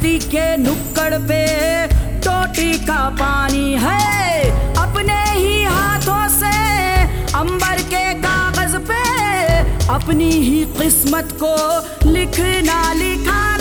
के नुक्कड़ पे टोटी का पानी है। अपने ही हाथों से अंबर के कागज़ पे अपनी ही किस्मत को लिखना लिखाना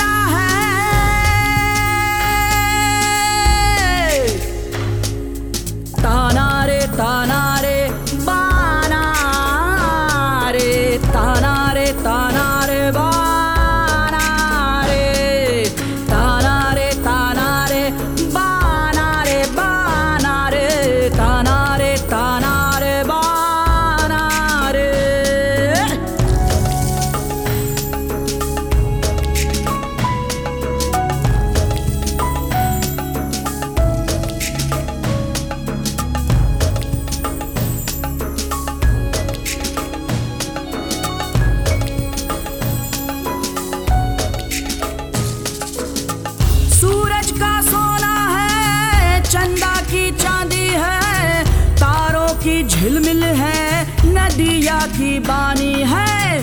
की बानी है।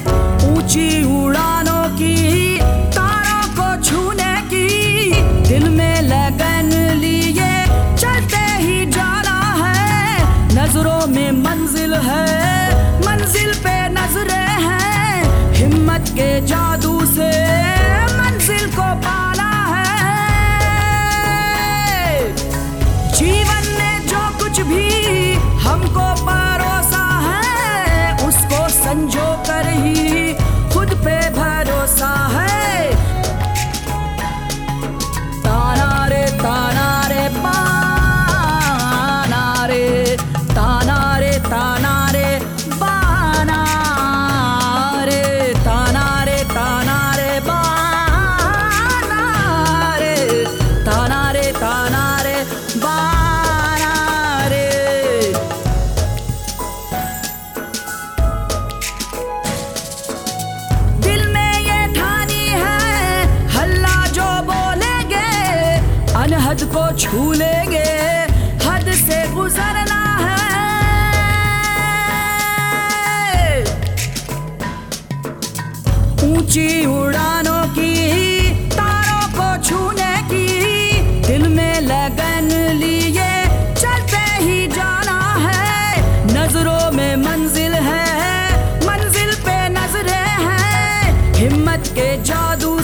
ऊँची उड़ानों की, तारों को छूने की। दिल में लगन लिए चलते ही जाना है। नज़रों में मंजिल है, मंजिल पे नज़रें हैं। हिम्मत के जादू हद को छू लेंगे हद से गुजरना है। ऊँची उड़ानों की, तारों को छूने की, दिल में लगन लिए चलते ही जाना है। नज़रों में मंजिल है, मंजिल पे नज़रें हैं। हिम्मत के जादू